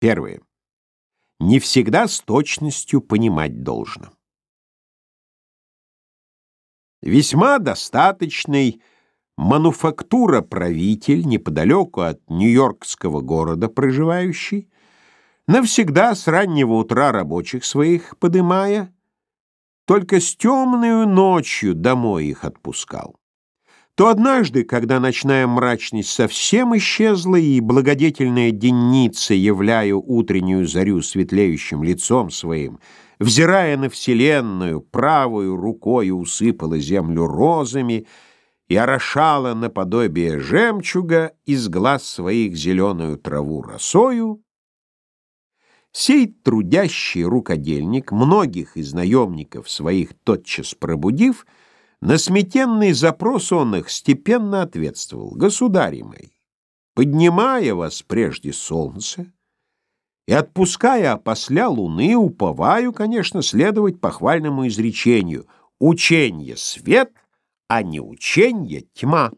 Первое. Не всегда с точностью понимать должно. Весьма достаточный мануфактура-правитель неподалеку от Нью-Йоркского города проживающий, навсегда с раннего утра рабочих своих подымая, только с темную ночью домой их отпускал. То однажды, когда ночная мрачность совсем исчезла, и благодетельная денница, являя утреннюю зарю светлеющим лицом своим, взирая на вселенную, правую рукой усыпала землю розами и орошала наподобие жемчуга из глаз своих зеленую траву росою, сей трудящий рукодельник, многих из наемников своих тотчас пробудив, на сметенный запрос он их степенно ответствовал. «Государи мои, поднимая вас прежде солнце, и, отпуская опосля луны, уповаю, конечно, следовать похвальному изречению «Ученье — свет, а не ученье — тьма».